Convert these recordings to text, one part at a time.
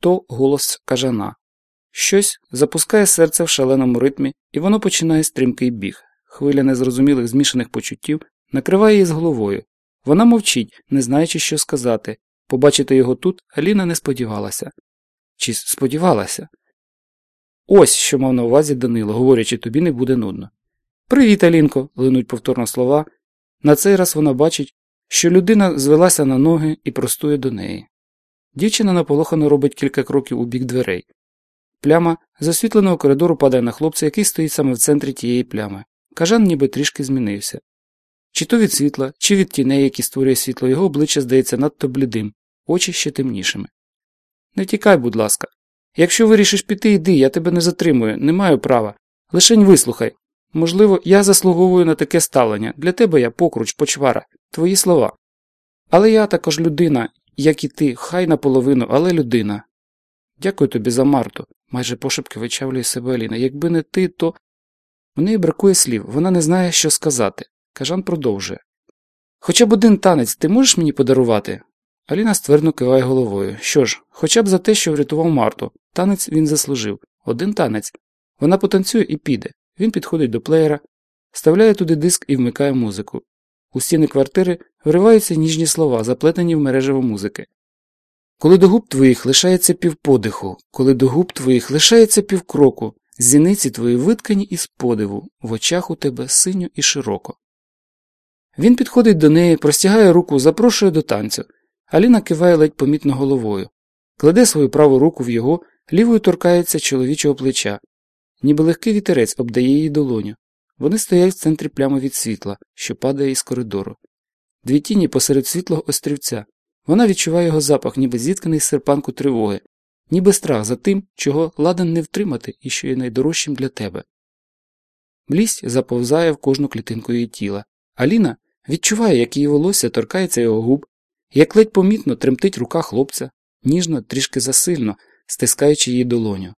то голос кажана. Щось запускає серце в шаленому ритмі, і воно починає стрімкий біг. Хвиля незрозумілих змішаних почуттів накриває її з головою. Вона мовчить, не знаючи, що сказати. Побачити його тут Аліна не сподівалася. Чи сподівалася? Ось що мав на увазі Данило, говорячи, тобі не буде нудно. Привіт, Алінко, линуть повторно слова. На цей раз вона бачить, що людина звелася на ноги і простує до неї. Дівчина наполохано робить кілька кроків у бік дверей. Пляма з освітленого коридору падає на хлопця, який стоїть саме в центрі тієї плями. Кажан ніби трішки змінився. Чи то від світла, чи від тіней, які створює світло, його обличчя здається надто блідим, очі ще темнішими. Не тікай, будь ласка. Якщо вирішиш піти, йди, я тебе не затримую, не маю права. Лишень вислухай. Можливо, я заслуговую на таке ставлення. Для тебе я покруч, почвара, твої слова. Але я також людина, як і ти, хай наполовину, але людина. Дякую тобі за Марту, майже пошепки вичавлює себе Аліна. Якби не ти, то. В неї бракує слів, вона не знає, що сказати. Кажан продовжує. Хоча б один танець ти можеш мені подарувати? Аліна ствердно киває головою. Що ж, хоча б за те, що врятував Марту. Танець він заслужив. Один танець. Вона потанцює і піде. Він підходить до плеєра, вставляє туди диск і вмикає музику. У стіни квартири вриваються ніжні слова, заплетені в мережево музики. Коли до губ твоїх лишається півподиху, коли до губ твоїх лишається півкроку, зіниці твої виткані із подиву, в очах у тебе синьо і широко. Він підходить до неї, простягає руку, запрошує до танцю. Аліна киває ледь помітно головою, кладе свою праву руку в його, лівою торкається чоловічого плеча, ніби легкий вітерець обдає її долоню. Вони стоять в центрі плями від світла, що падає із коридору. Дві тіні посеред світлого острівця. Вона відчуває його запах, ніби зітканий серпанку тривоги, ніби страх за тим, чого ладен не втримати і що є найдорожчим для тебе. Млість заповзає в кожну клітинку її тіла. Аліна відчуває, як її волосся торкається його губ, як ледь помітно тремтить рука хлопця, ніжно, трішки засильно, стискаючи її долоню.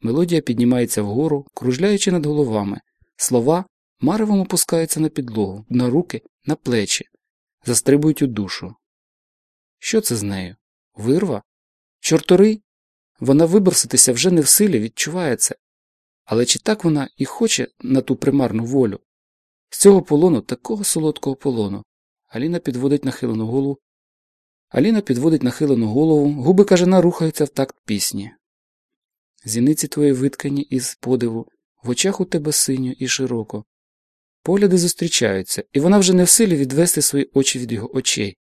Мелодія піднімається вгору, кружляючи над головами. Слова маревом опускаються на підлогу, на руки, на плечі, застрибують у душу. Що це з нею? Вирва? Чорторий? Вона виброситися вже не в силі, відчуває це. Але чи так вона і хоче на ту примарну волю? З цього полону, такого солодкого полону. Аліна підводить нахилену голову. Аліна підводить нахилену голову, губи кажана рухаються в такт пісні. Зіниці твої виткані із подиву, в очах у тебе синьо і широко. Погляди зустрічаються, і вона вже не в силі відвести свої очі від його очей.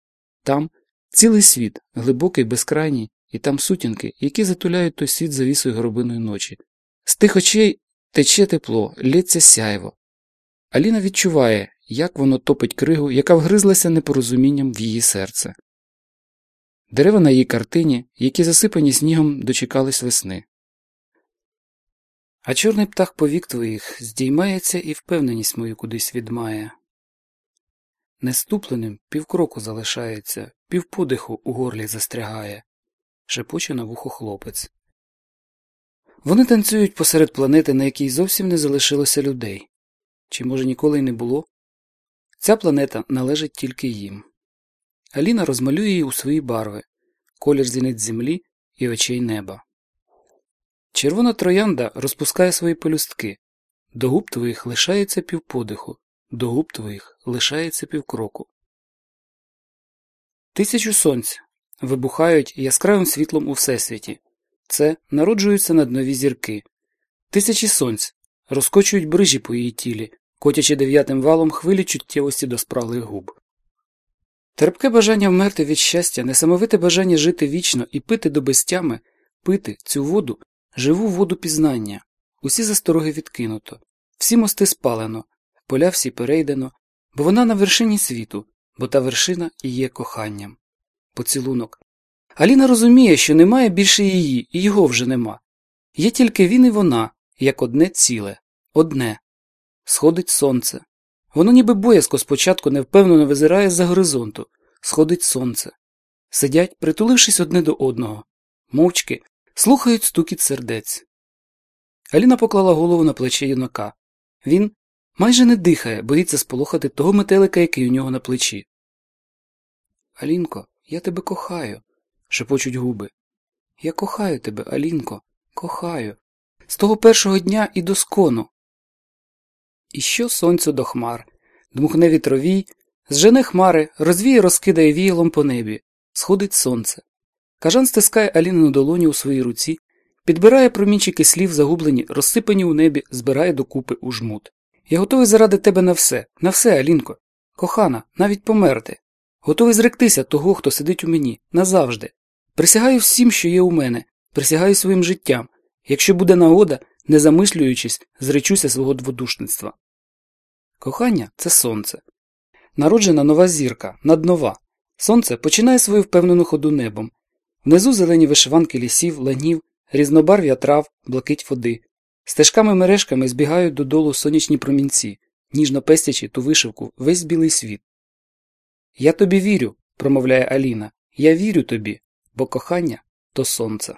Там цілий світ, глибокий, безкрайній, і там сутінки, які затуляють той світ завісою горобиної ночі. З тих очей тече тепло, лється сяйво. Аліна відчуває, як воно топить кригу, яка вгризлася непорозумінням в її серце. Дерева на її картині, які засипані снігом, дочекались весни. А чорний птах повік твоїх здіймається і впевненість мою кудись відмає. Неступленим півкроку залишається, півподиху у горлі застрягає, шепоче на вухо хлопець. Вони танцюють посеред планети, на якій зовсім не залишилося людей. Чи, може, ніколи й не було? Ця планета належить тільки їм. Аліна розмалює її у свої барви колір зіниць землі і очей неба. Червона троянда розпускає свої пелюстки. До губ твоїх лишається півподиху, до губ твоїх лишається півкроку. Тисячу сонць вибухають яскравим світлом у всесвіті. Це народжуються над нові зірки. Тисячі сонць розкочують брижі по її тілі, котячи дев'ятим валом хвилі чуттєвості до спраглих губ. Терпке бажання вмерти від щастя, несамовите бажання жити вічно і пити до безтями, пити цю воду, живу воду пізнання. Усі застороги відкинуто, всі мости спалено, поля всі перейдено, бо вона на вершині світу, бо та вершина і є коханням. Поцілунок. Аліна розуміє, що немає більше її, і його вже нема. Є тільки він і вона, як одне ціле, одне. Сходить сонце. Воно ніби боязко спочатку невпевнено визирає з-за горизонту, сходить сонце. Сидять, притулившись одне до одного, мовчки, слухають стукіт сердець. Аліна поклала голову на плече юнака. Він майже не дихає, боїться сполохати того метелика, який у нього на плечі. Алінко, я тебе кохаю, шепочуть губи. Я кохаю тебе, Алінко, кохаю. З того першого дня і до скону. І що сонцю до хмар, дмухне вітровій, зжене хмари, розвіє, розкидає віялом по небі, сходить сонце. Кажан стискає Алінину долоню у своїй руці, підбирає промінчики слів, загублені, розсипані у небі, збирає докупи у жмут. Я готовий заради тебе на все, на все, Алінко. Кохана, навіть померти. Готовий зректися того, хто сидить у мені, назавжди. Присягаю всім, що є у мене, присягаю своїм життям. Якщо буде нагода, не замислюючись, зречуся свого дводушництва. Кохання це сонце. Народжена нова зірка, наднова. Сонце починає свою впевнену ходу небом. Внизу зелені вишиванки лісів, ланів, різнобарв'я трав, блакить води. Стежками мережками збігають додолу сонячні промінці, ніжно пестячи ту вишивку весь білий світ. Я тобі вірю, промовляє Аліна. Я вірю тобі, бо кохання то сонце.